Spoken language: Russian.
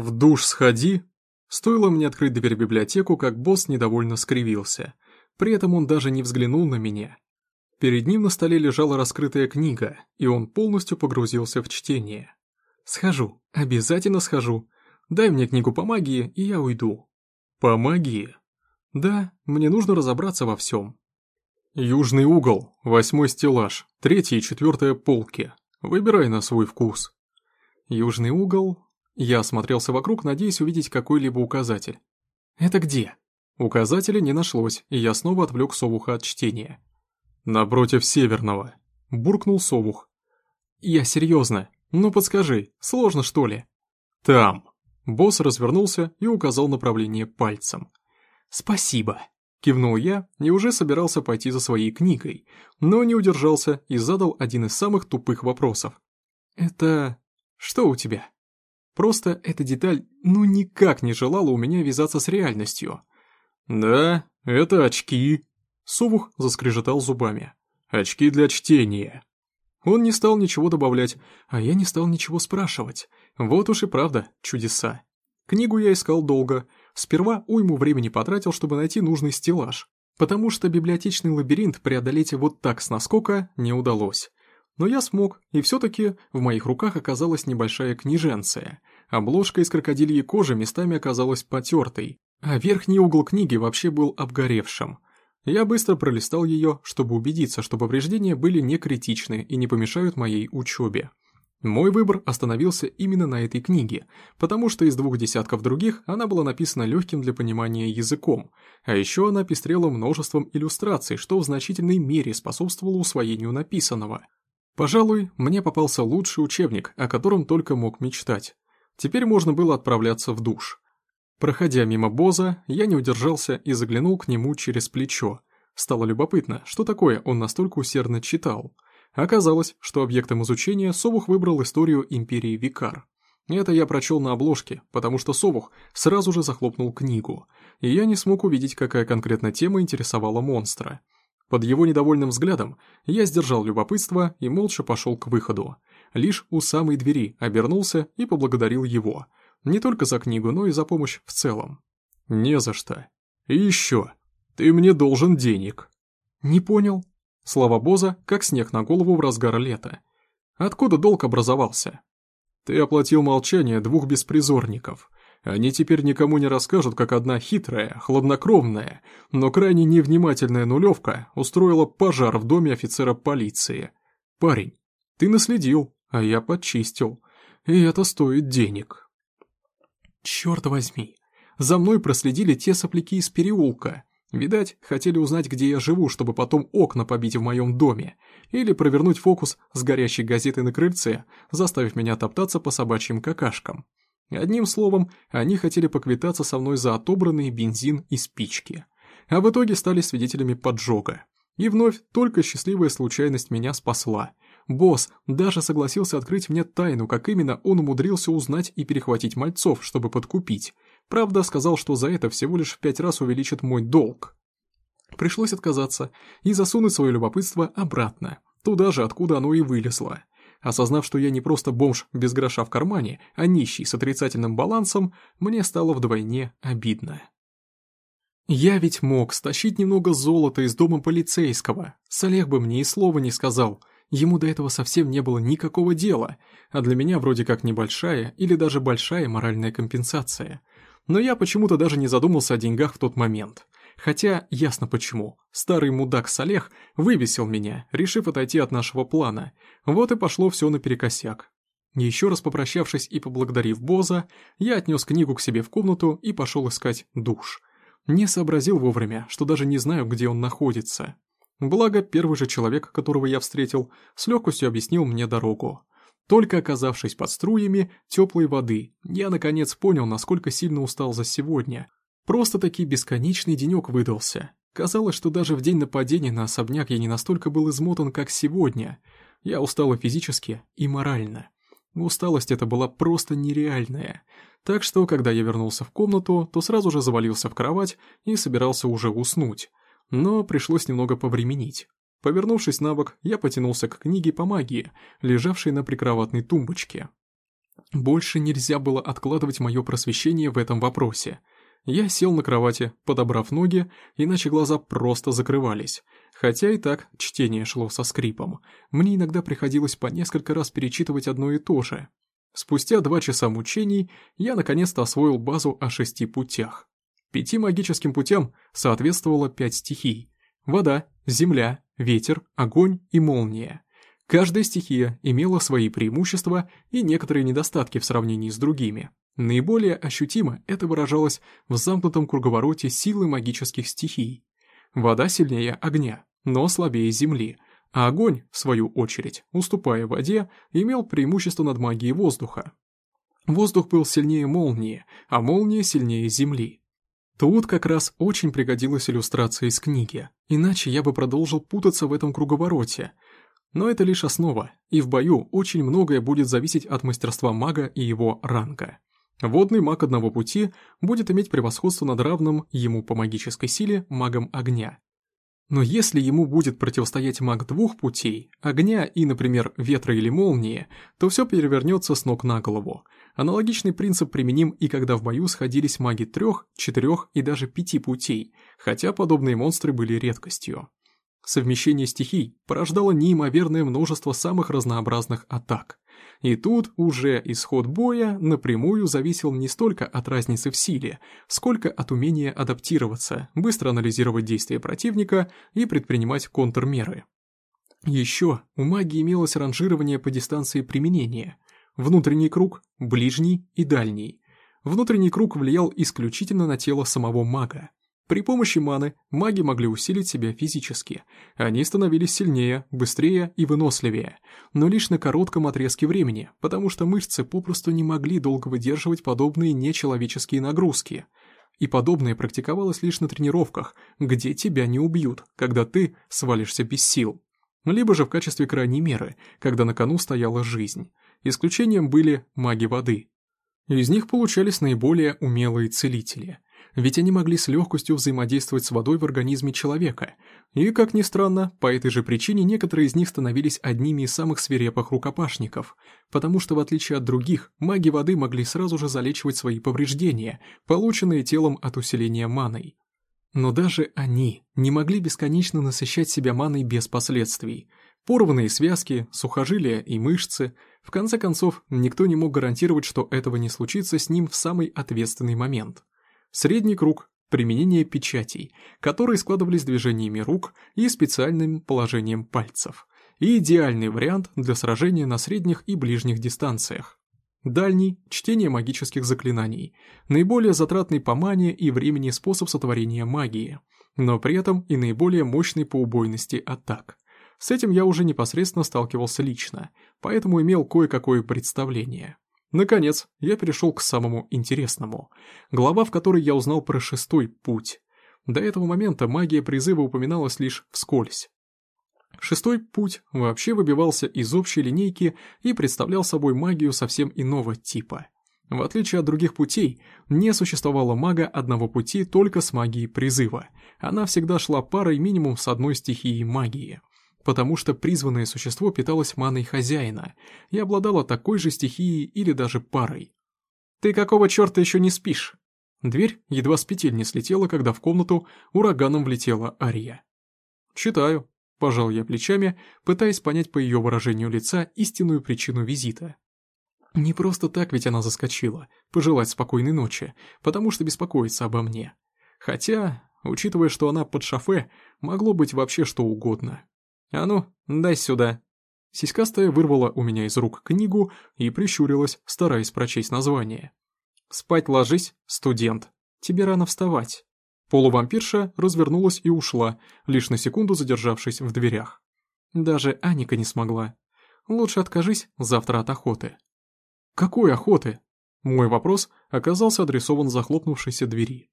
«В душ сходи!» Стоило мне открыть дверь в библиотеку, как босс недовольно скривился. При этом он даже не взглянул на меня. Перед ним на столе лежала раскрытая книга, и он полностью погрузился в чтение. «Схожу, обязательно схожу. Дай мне книгу по магии, и я уйду». «По магии?» «Да, мне нужно разобраться во всем». «Южный угол, восьмой стеллаж, третья и четвертая полки. Выбирай на свой вкус». «Южный угол...» Я осмотрелся вокруг, надеясь увидеть какой-либо указатель. «Это где?» Указателя не нашлось, и я снова отвлек совуха от чтения. «Напротив северного», — буркнул совух. «Я серьезно. Ну подскажи, сложно что ли?» «Там». Босс развернулся и указал направление пальцем. «Спасибо», — кивнул я и уже собирался пойти за своей книгой, но не удержался и задал один из самых тупых вопросов. «Это... что у тебя?» Просто эта деталь ну никак не желала у меня вязаться с реальностью. «Да, это очки», — Сувух заскрежетал зубами. «Очки для чтения». Он не стал ничего добавлять, а я не стал ничего спрашивать. Вот уж и правда, чудеса. Книгу я искал долго. Сперва уйму времени потратил, чтобы найти нужный стеллаж, потому что библиотечный лабиринт преодолеть вот так с наскока не удалось. Но я смог, и все-таки в моих руках оказалась небольшая книженция. Обложка из крокодильей кожи местами оказалась потертой, а верхний угол книги вообще был обгоревшим. Я быстро пролистал ее, чтобы убедиться, что повреждения были не критичны и не помешают моей учебе. Мой выбор остановился именно на этой книге, потому что из двух десятков других она была написана легким для понимания языком, а еще она пестрела множеством иллюстраций, что в значительной мере способствовало усвоению написанного. Пожалуй, мне попался лучший учебник, о котором только мог мечтать. Теперь можно было отправляться в душ. Проходя мимо Боза, я не удержался и заглянул к нему через плечо. Стало любопытно, что такое он настолько усердно читал. Оказалось, что объектом изучения Совух выбрал историю империи Викар. Это я прочел на обложке, потому что Совух сразу же захлопнул книгу, и я не смог увидеть, какая конкретно тема интересовала монстра. Под его недовольным взглядом я сдержал любопытство и молча пошел к выходу. Лишь у самой двери обернулся и поблагодарил его – не только за книгу, но и за помощь в целом. Не за что. И еще. Ты мне должен денег. Не понял. Слова Боза, как снег на голову в разгар лета. Откуда долг образовался? Ты оплатил молчание двух беспризорников. Они теперь никому не расскажут, как одна хитрая, хладнокровная, но крайне невнимательная нулевка устроила пожар в доме офицера полиции. Парень, ты наследил, а я подчистил. И это стоит денег. Черт возьми, за мной проследили те сопляки из переулка. Видать, хотели узнать, где я живу, чтобы потом окна побить в моем доме, или провернуть фокус с горящей газетой на крыльце, заставив меня топтаться по собачьим какашкам. Одним словом, они хотели поквитаться со мной за отобранные бензин и спички. А в итоге стали свидетелями поджога. И вновь только счастливая случайность меня спасла. Босс даже согласился открыть мне тайну, как именно он умудрился узнать и перехватить мальцов, чтобы подкупить. Правда, сказал, что за это всего лишь в пять раз увеличит мой долг. Пришлось отказаться и засунуть свое любопытство обратно, туда же, откуда оно и вылезло. Осознав, что я не просто бомж без гроша в кармане, а нищий с отрицательным балансом, мне стало вдвойне обидно. Я ведь мог стащить немного золота из дома полицейского. Салех бы мне и слова не сказал, Ему до этого совсем не было никакого дела, а для меня вроде как небольшая или даже большая моральная компенсация. Но я почему-то даже не задумался о деньгах в тот момент. Хотя, ясно почему. Старый мудак Салех вывесил меня, решив отойти от нашего плана. Вот и пошло все наперекосяк. Еще раз попрощавшись и поблагодарив Боза, я отнес книгу к себе в комнату и пошел искать душ. Не сообразил вовремя, что даже не знаю, где он находится. Благо, первый же человек, которого я встретил, с легкостью объяснил мне дорогу. Только оказавшись под струями теплой воды, я наконец понял, насколько сильно устал за сегодня. Просто-таки бесконечный денек выдался. Казалось, что даже в день нападения на особняк я не настолько был измотан, как сегодня. Я устал и физически, и морально. Усталость эта была просто нереальная. Так что, когда я вернулся в комнату, то сразу же завалился в кровать и собирался уже уснуть но пришлось немного повременить. Повернувшись на бок, я потянулся к книге по магии, лежавшей на прикроватной тумбочке. Больше нельзя было откладывать мое просвещение в этом вопросе. Я сел на кровати, подобрав ноги, иначе глаза просто закрывались. Хотя и так чтение шло со скрипом. Мне иногда приходилось по несколько раз перечитывать одно и то же. Спустя два часа мучений я наконец-то освоил базу о шести путях. Пяти магическим путям соответствовало пять стихий. Вода, земля, ветер, огонь и молния. Каждая стихия имела свои преимущества и некоторые недостатки в сравнении с другими. Наиболее ощутимо это выражалось в замкнутом круговороте силы магических стихий. Вода сильнее огня, но слабее земли, а огонь, в свою очередь, уступая воде, имел преимущество над магией воздуха. Воздух был сильнее молнии, а молния сильнее земли. Тут как раз очень пригодилась иллюстрация из книги, иначе я бы продолжил путаться в этом круговороте. Но это лишь основа, и в бою очень многое будет зависеть от мастерства мага и его ранга. Водный маг одного пути будет иметь превосходство над равным ему по магической силе магом огня. Но если ему будет противостоять маг двух путей, огня и, например, ветра или молнии, то все перевернется с ног на голову. Аналогичный принцип применим и когда в бою сходились маги трех, четырех и даже пяти путей, хотя подобные монстры были редкостью. Совмещение стихий порождало неимоверное множество самых разнообразных атак. И тут уже исход боя напрямую зависел не столько от разницы в силе, сколько от умения адаптироваться, быстро анализировать действия противника и предпринимать контрмеры. Еще у магии имелось ранжирование по дистанции применения. Внутренний круг, ближний и дальний. Внутренний круг влиял исключительно на тело самого мага. При помощи маны маги могли усилить себя физически. Они становились сильнее, быстрее и выносливее, но лишь на коротком отрезке времени, потому что мышцы попросту не могли долго выдерживать подобные нечеловеческие нагрузки. И подобное практиковалось лишь на тренировках, где тебя не убьют, когда ты свалишься без сил. Либо же в качестве крайней меры, когда на кону стояла жизнь. Исключением были маги воды. Из них получались наиболее умелые целители – ведь они могли с легкостью взаимодействовать с водой в организме человека. И, как ни странно, по этой же причине некоторые из них становились одними из самых свирепых рукопашников, потому что, в отличие от других, маги воды могли сразу же залечивать свои повреждения, полученные телом от усиления маной. Но даже они не могли бесконечно насыщать себя маной без последствий. Порванные связки, сухожилия и мышцы – в конце концов, никто не мог гарантировать, что этого не случится с ним в самый ответственный момент. Средний круг – применение печатей, которые складывались движениями рук и специальным положением пальцев. И идеальный вариант для сражения на средних и ближних дистанциях. Дальний – чтение магических заклинаний, наиболее затратный по мане и времени способ сотворения магии, но при этом и наиболее мощный по убойности атак. С этим я уже непосредственно сталкивался лично, поэтому имел кое-какое представление. Наконец, я перешел к самому интересному. Глава, в которой я узнал про шестой путь. До этого момента магия призыва упоминалась лишь вскользь. Шестой путь вообще выбивался из общей линейки и представлял собой магию совсем иного типа. В отличие от других путей, не существовало мага одного пути только с магией призыва. Она всегда шла парой минимум с одной стихией магии потому что призванное существо питалось маной хозяина и обладало такой же стихией или даже парой. «Ты какого черта еще не спишь?» Дверь едва с петель не слетела, когда в комнату ураганом влетела Ария. «Читаю», – пожал я плечами, пытаясь понять по ее выражению лица истинную причину визита. Не просто так ведь она заскочила, пожелать спокойной ночи, потому что беспокоится обо мне. Хотя, учитывая, что она под шофе, могло быть вообще что угодно. «А ну, дай сюда». Сиськастая вырвала у меня из рук книгу и прищурилась, стараясь прочесть название. «Спать ложись, студент. Тебе рано вставать». Полувампирша развернулась и ушла, лишь на секунду задержавшись в дверях. Даже Аника не смогла. Лучше откажись завтра от охоты. Какой охоты? Мой вопрос оказался адресован захлопнувшейся двери.